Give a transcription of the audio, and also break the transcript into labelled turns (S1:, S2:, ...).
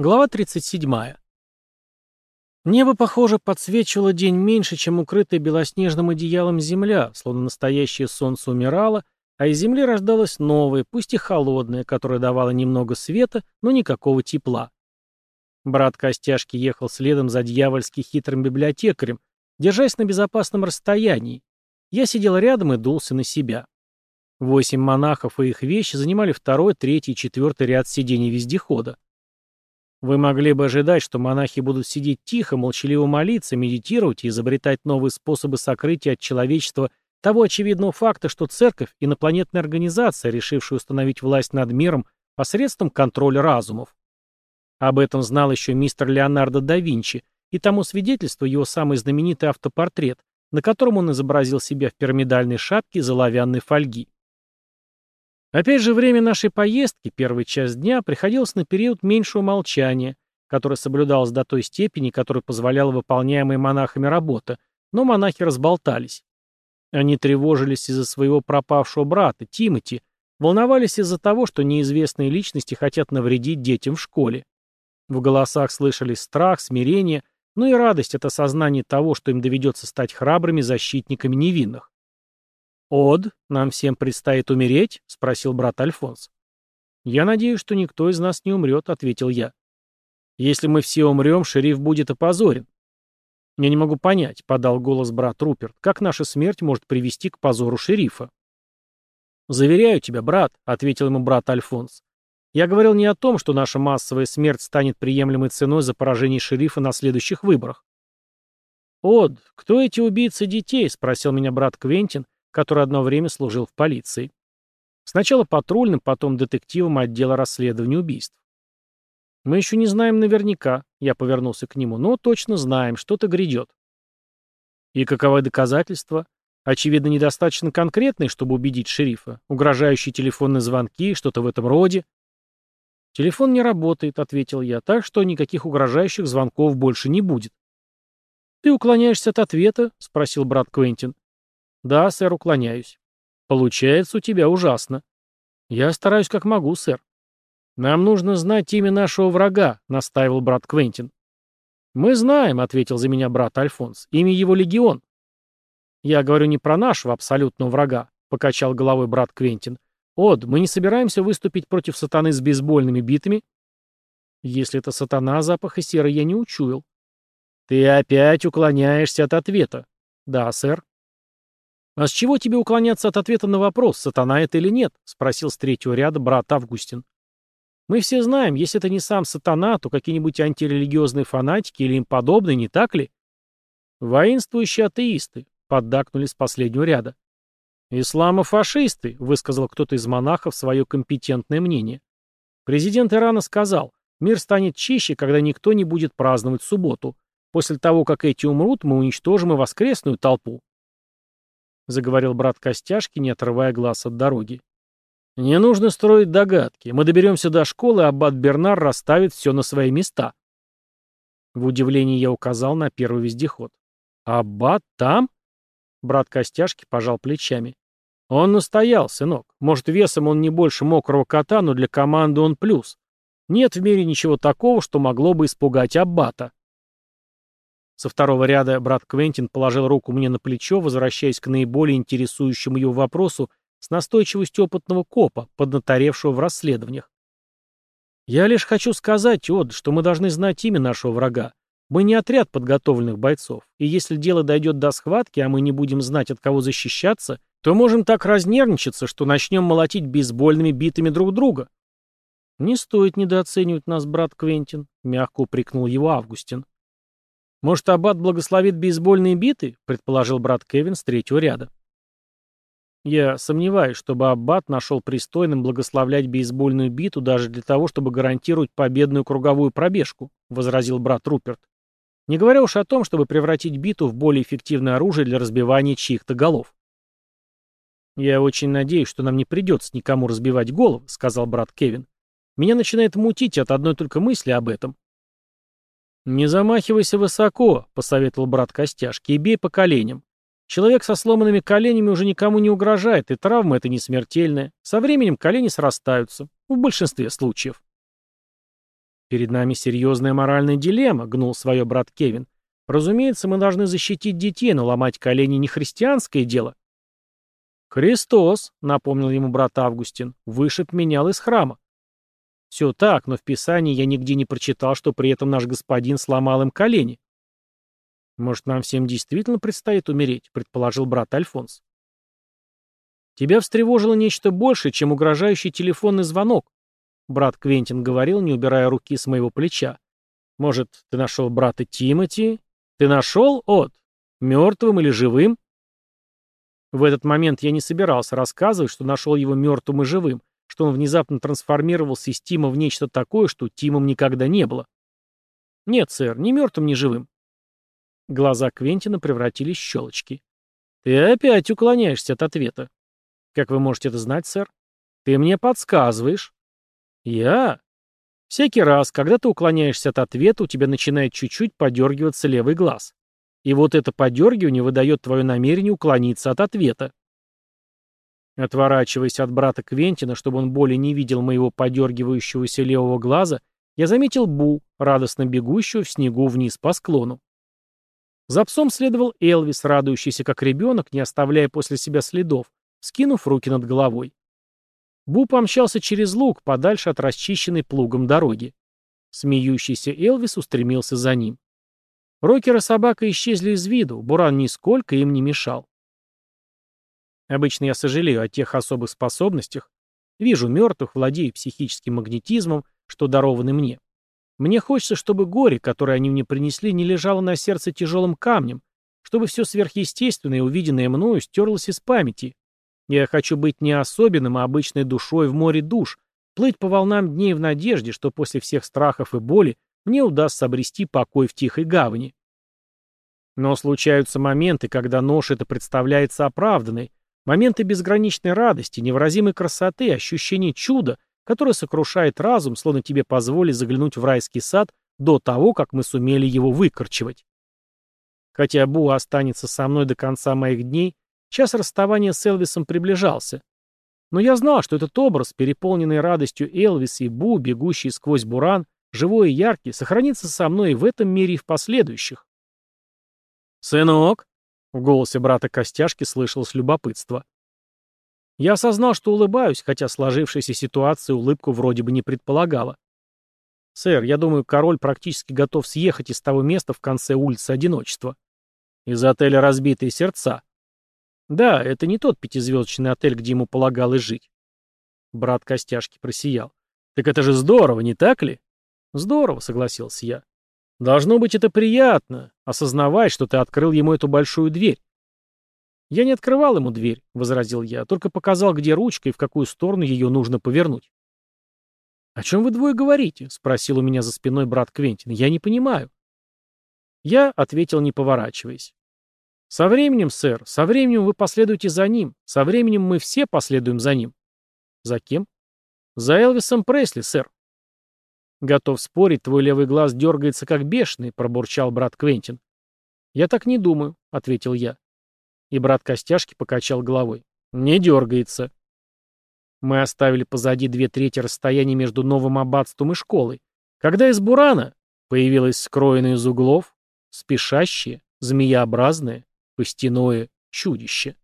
S1: Глава 37. Небо, похоже, подсвечивало день меньше, чем укрытая белоснежным одеялом земля, словно настоящее солнце умирало, а из земли рождалось новое, пусть и холодное, которое давало немного света, но никакого тепла. Брат Костяшки ехал следом за дьявольски хитрым библиотекарем, держась на безопасном расстоянии. Я сидел рядом и дулся на себя. Восемь монахов и их вещи занимали второй, третий и четвертый ряд сидений вездехода. Вы могли бы ожидать, что монахи будут сидеть тихо, молчаливо молиться, медитировать и изобретать новые способы сокрытия от человечества того очевидного факта, что церковь – инопланетная организация, решившая установить власть над миром посредством контроля разумов. Об этом знал еще мистер Леонардо да Винчи, и тому свидетельство его самый знаменитый автопортрет, на котором он изобразил себя в пирамидальной шапке из оловянной фольги. Опять же, время нашей поездки, первый час дня, приходилось на период меньшего молчания, которое соблюдалось до той степени, которая позволяла выполняемой монахами работа, но монахи разболтались. Они тревожились из-за своего пропавшего брата, Тимати, волновались из-за того, что неизвестные личности хотят навредить детям в школе. В голосах слышались страх, смирение, но и радость от осознания того, что им доведется стать храбрыми защитниками невинных. «Од, нам всем предстоит умереть?» — спросил брат Альфонс. «Я надеюсь, что никто из нас не умрет», — ответил я. «Если мы все умрем, шериф будет опозорен». «Я не могу понять», — подал голос брат Руперт, «как наша смерть может привести к позору шерифа?» «Заверяю тебя, брат», — ответил ему брат Альфонс. «Я говорил не о том, что наша массовая смерть станет приемлемой ценой за поражение шерифа на следующих выборах». «Од, кто эти убийцы детей?» — спросил меня брат Квентин, который одно время служил в полиции. Сначала патрульным, потом детективом отдела расследования убийств. Мы еще не знаем наверняка, я повернулся к нему, но точно знаем, что-то грядет. И каковы доказательства? Очевидно, недостаточно конкретные, чтобы убедить шерифа. Угрожающие телефонные звонки, что-то в этом роде. «Телефон не работает», — ответил я, — «так что никаких угрожающих звонков больше не будет». «Ты уклоняешься от ответа?» — спросил брат Квентин. «Да, сэр, уклоняюсь». «Получается у тебя ужасно». «Я стараюсь как могу, сэр». «Нам нужно знать имя нашего врага», — настаивал брат Квентин. «Мы знаем», — ответил за меня брат Альфонс. «Имя его Легион». «Я говорю не про нашего абсолютного врага», — покачал головой брат Квентин. «Од, мы не собираемся выступить против сатаны с бейсбольными битами?» «Если это сатана, запаха серы я не учуял». «Ты опять уклоняешься от ответа». «Да, сэр». «А с чего тебе уклоняться от ответа на вопрос, сатана это или нет?» — спросил с третьего ряда брат Августин. «Мы все знаем, если это не сам сатана, то какие-нибудь антирелигиозные фанатики или им подобные, не так ли?» «Воинствующие атеисты», — поддакнули с последнего ряда. «Исламофашисты», — высказал кто-то из монахов свое компетентное мнение. Президент Ирана сказал, мир станет чище, когда никто не будет праздновать субботу. После того, как эти умрут, мы уничтожим и воскресную толпу заговорил брат Костяшки, не отрывая глаз от дороги. «Не нужно строить догадки. Мы доберемся до школы, а аббат Бернар расставит все на свои места». В удивлении я указал на первый вездеход. «Аббат там?» Брат Костяшки пожал плечами. «Он настоял, сынок. Может, весом он не больше мокрого кота, но для команды он плюс. Нет в мире ничего такого, что могло бы испугать Аббата». Со второго ряда брат Квентин положил руку мне на плечо, возвращаясь к наиболее интересующему его вопросу с настойчивостью опытного копа, поднаторевшего в расследованиях. «Я лишь хочу сказать, Од, что мы должны знать имя нашего врага. Мы не отряд подготовленных бойцов, и если дело дойдет до схватки, а мы не будем знать, от кого защищаться, то можем так разнервничаться, что начнем молотить бейсбольными битами друг друга». «Не стоит недооценивать нас, брат Квентин», — мягко упрекнул его Августин. «Может, аббат благословит бейсбольные биты?» — предположил брат Кевин с третьего ряда. Я сомневаюсь, чтобы аббат нашел пристойным благословлять бейсбольную биту даже для того, чтобы гарантировать победную круговую пробежку, — возразил брат Руперт. Не говоря уж о том, чтобы превратить биту в более эффективное оружие для разбивания чьих-то голов. «Я очень надеюсь, что нам не придется никому разбивать головы», — сказал брат Кевин. «Меня начинает мутить от одной только мысли об этом. «Не замахивайся высоко», — посоветовал брат Костяшки, — «и бей по коленям. Человек со сломанными коленями уже никому не угрожает, и травма это не смертельная. Со временем колени срастаются, в большинстве случаев». Перед нами серьезная моральная дилемма, гнул свое брат Кевин. Разумеется, мы должны защитить детей, но ломать колени не христианское дело. Христос, напомнил ему брат Августин, вышиб менял из храма. Все так, но в Писании я нигде не прочитал, что при этом наш господин сломал им колени. Может, нам всем действительно предстоит умереть, предположил брат Альфонс. Тебя встревожило нечто большее, чем угрожающий телефонный звонок, брат Квентин говорил, не убирая руки с моего плеча. Может, ты нашел брата Тимати? Ты нашел, От? Мертвым или живым? В этот момент я не собирался рассказывать, что нашел его мертвым и живым, что он внезапно трансформировался из Тима в нечто такое, что Тимом никогда не было. Нет, сэр, ни мертвым, ни живым. Глаза Квентина превратились в щелочки. Ты опять уклоняешься от ответа. Как вы можете это знать, сэр? Ты мне подсказываешь. Я? Всякий раз, когда ты уклоняешься от ответа, у тебя начинает чуть-чуть подергиваться левый глаз. И вот это подергивание выдает твое намерение уклониться от ответа. Отворачиваясь от брата Квентина, чтобы он более не видел моего подергивающегося левого глаза, я заметил Бу, радостно бегущую в снегу вниз по склону. За псом следовал Элвис, радующийся как ребенок, не оставляя после себя следов, скинув руки над головой. Бу помчался через луг, подальше от расчищенной плугом дороги. Смеющийся Элвис устремился за ним. Рокер и собака исчезли из виду, Буран нисколько им не мешал. Обычно я сожалею о тех особых способностях. Вижу мертвых, владею психическим магнетизмом, что дарованы мне. Мне хочется, чтобы горе, которое они мне принесли, не лежало на сердце тяжелым камнем, чтобы все сверхъестественное, увиденное мною, стерлось из памяти. Я хочу быть не особенным, а обычной душой в море душ, плыть по волнам дней в надежде, что после всех страхов и боли мне удастся обрести покой в тихой гавани. Но случаются моменты, когда нож это представляется оправданной, Моменты безграничной радости, невыразимой красоты, ощущение чуда, которое сокрушает разум, словно тебе позволили заглянуть в райский сад до того, как мы сумели его выкорчевать. Хотя Бу останется со мной до конца моих дней, час расставания с Элвисом приближался. Но я знал, что этот образ, переполненный радостью Элвиса и Бу, бегущий сквозь буран, живой и яркий, сохранится со мной и в этом мире, и в последующих. «Сынок!» В голосе брата Костяшки слышалось любопытство. Я осознал, что улыбаюсь, хотя сложившаяся ситуация улыбку вроде бы не предполагала. «Сэр, я думаю, король практически готов съехать из того места в конце улицы Одиночества. Из отеля «Разбитые сердца». Да, это не тот пятизвездочный отель, где ему полагалось жить. Брат Костяшки просиял. «Так это же здорово, не так ли?» «Здорово», — согласился я. Должно быть это приятно, осознавать, что ты открыл ему эту большую дверь. Я не открывал ему дверь, возразил я, только показал, где ручка и в какую сторону ее нужно повернуть. «О чем вы двое говорите?» — спросил у меня за спиной брат Квентин. «Я не понимаю». Я ответил, не поворачиваясь. «Со временем, сэр, со временем вы последуете за ним. Со временем мы все последуем за ним». «За кем?» «За Элвисом Пресли, сэр». «Готов спорить, твой левый глаз дергается как бешеный», — пробурчал брат Квентин. «Я так не думаю», — ответил я. И брат Костяшки покачал головой. «Не дергается». Мы оставили позади две трети расстояния между новым аббатством и школой, когда из бурана появилось скроенное из углов, спешащее, змееобразное, костяное чудище.